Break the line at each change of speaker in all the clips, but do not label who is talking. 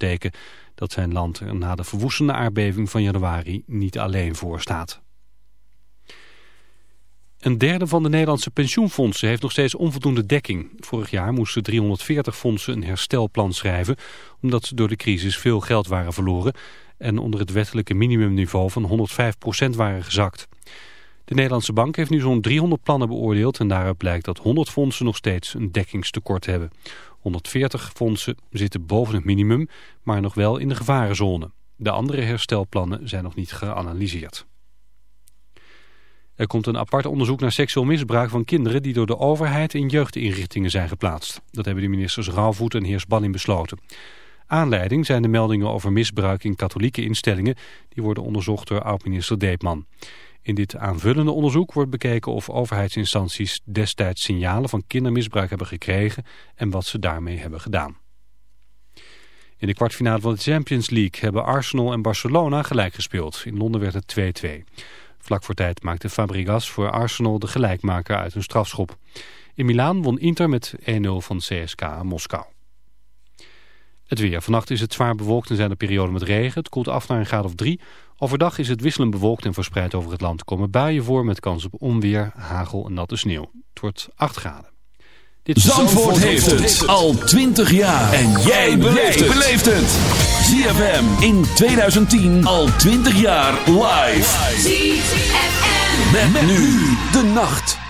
teken dat zijn land er na de verwoestende aardbeving van januari niet alleen voor staat. Een derde van de Nederlandse pensioenfondsen heeft nog steeds onvoldoende dekking. Vorig jaar moesten 340 fondsen een herstelplan schrijven... omdat ze door de crisis veel geld waren verloren... en onder het wettelijke minimumniveau van 105% waren gezakt. De Nederlandse Bank heeft nu zo'n 300 plannen beoordeeld... en daaruit blijkt dat 100 fondsen nog steeds een dekkingstekort hebben. 140 fondsen zitten boven het minimum, maar nog wel in de gevarenzone. De andere herstelplannen zijn nog niet geanalyseerd. Er komt een apart onderzoek naar seksueel misbruik van kinderen die door de overheid in jeugdinrichtingen zijn geplaatst. Dat hebben de ministers Rauwvoet en Heersballing besloten. Aanleiding zijn de meldingen over misbruik in katholieke instellingen. Die worden onderzocht door oud-minister Deepman. In dit aanvullende onderzoek wordt bekeken of overheidsinstanties destijds signalen van kindermisbruik hebben gekregen en wat ze daarmee hebben gedaan. In de kwartfinale van de Champions League hebben Arsenal en Barcelona gelijk gespeeld. In Londen werd het 2-2. Vlak voor tijd maakte Fabregas voor Arsenal de gelijkmaker uit een strafschop. In Milaan won Inter met 1-0 van CSK Moskou. Het weer. Vannacht is het zwaar bewolkt en zijn er perioden met regen. Het koelt af naar een graad of 3. Overdag is het wisselend bewolkt en verspreid over het land. komen buien voor met kans op onweer, hagel en natte sneeuw. Het wordt 8 graden.
Dit Zandvoort, heeft het al 20 jaar. En jij beleeft het. ZFM in 2010 al 20 jaar live. ZFM. met nu de nacht.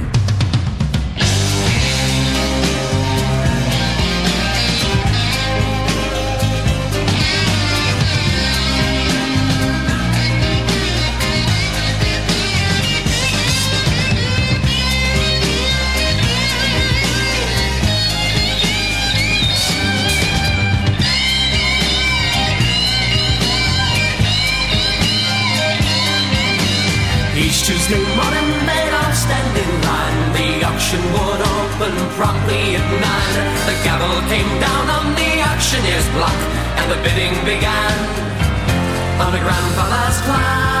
Tuesday morning, they'd all stand in line. The auction would open promptly at nine. The gavel came down on the auctioneer's block, and the bidding began on a grandfather's in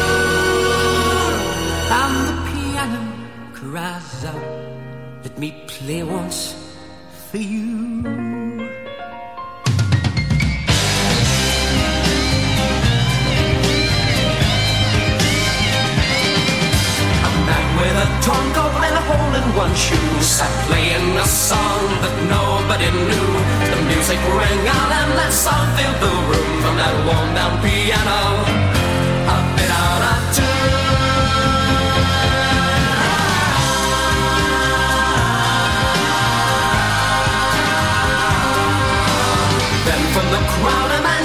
A tongo and a hole in one shoe sat playing a song that nobody knew. The music rang out and that song filled the room from that worn down piano.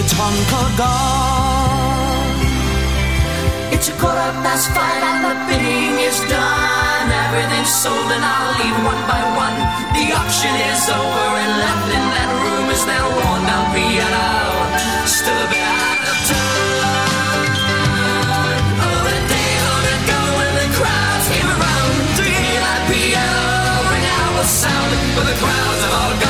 Nickel gone. It's a quarter past five and the bidding is done. Everything's sold and I'll leave one by one. The auction is over and left in that room is that worn down piano. Still a bit out of time. Oh, the day of it go when the crowds came around to that piano ring out with sound. But the crowds have all gone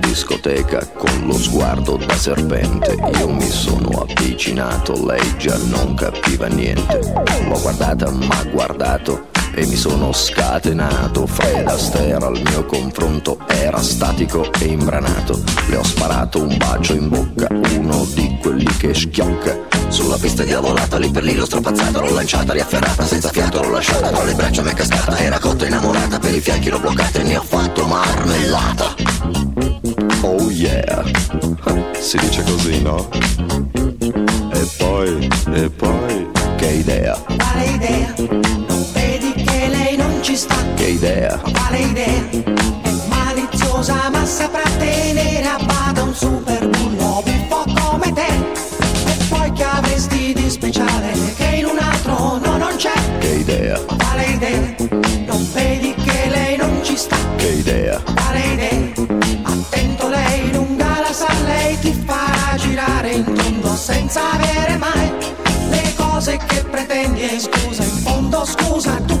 Discoteca con lo sguardo da serpente. Io mi sono avvicinato, lei già non capiva niente. L'ho guardata, ma guardato e mi sono scatenato. Fred Astaire al mio confronto era statico e imbranato. Le ho sparato un bacio in bocca, uno di quelli che schiocca. Sulla pista diavolata, lì per lì l'ho strapazzata, l'ho lanciata, riafferrata, senza fiato l'ho lasciata, tra le braccia mi è cascata, era cotta innamorata, per i fianchi l'ho bloccata e ne ho fatto marmellata. Oh yeah, si dice così, no? E poi, e poi, che idea?
Quale idea? Non vedi che lei non ci sta?
Che idea?
Quale idea? È maliziosa ma saprà tenere a bada un super
idea?
Quale idea? Non vedi che lei non ci sta?
Che idea?
Quale idea? Attento lei lunga la sa, lei ti farà girare in tondo senza avere mai le cose che pretendi e scusa, in fondo scusa, tu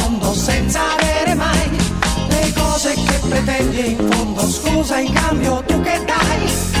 senza avere mai le cose che pretendi in fondo. Scusa in cambio tu che dai?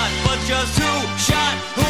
not, but just who shot who.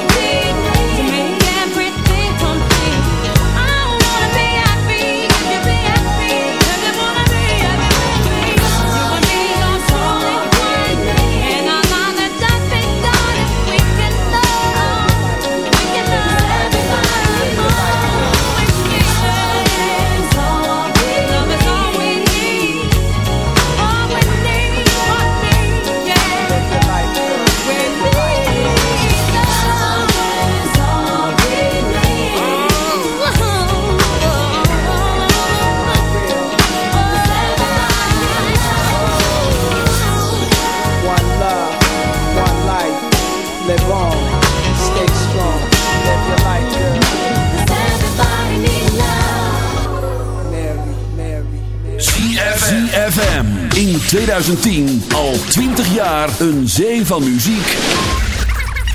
2010 al 20 jaar een zee van muziek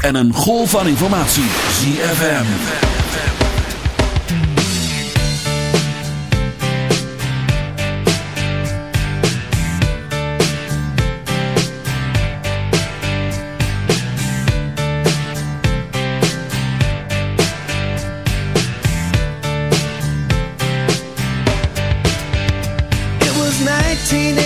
en een golf van informatie. ZFM.
It was 1980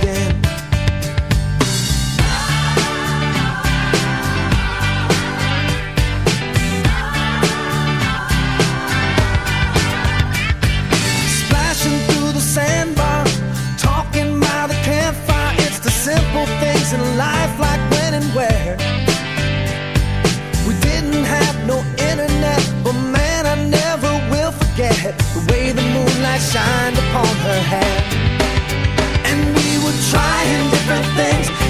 shined upon her hair. And we were trying different things.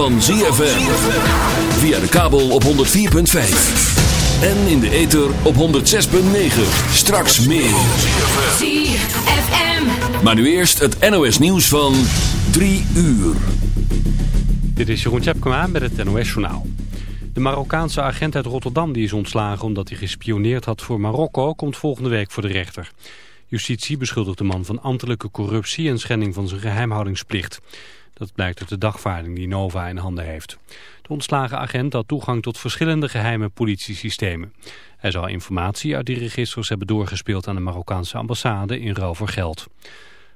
Van ZFM. Via de kabel op 104.5. En in de ether op 106.9. Straks meer.
ZFM.
Maar nu eerst het NOS nieuws van 3 uur.
Dit is Jeroen Tjepkema met het NOS Journaal. De Marokkaanse agent uit Rotterdam die is ontslagen omdat hij gespioneerd had voor Marokko... komt volgende week voor de rechter. Justitie beschuldigt de man van ambtelijke corruptie en schending van zijn geheimhoudingsplicht. Dat blijkt uit de dagvaarding die Nova in handen heeft. De ontslagen agent had toegang tot verschillende geheime politiesystemen. Hij zou informatie uit die registers hebben doorgespeeld aan de Marokkaanse ambassade in ruil voor geld.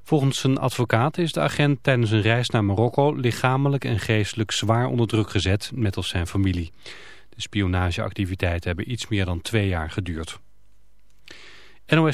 Volgens zijn advocaat is de agent tijdens een reis naar Marokko lichamelijk en geestelijk zwaar onder druk gezet, met als zijn familie. De spionageactiviteiten hebben iets meer dan twee jaar geduurd. NOS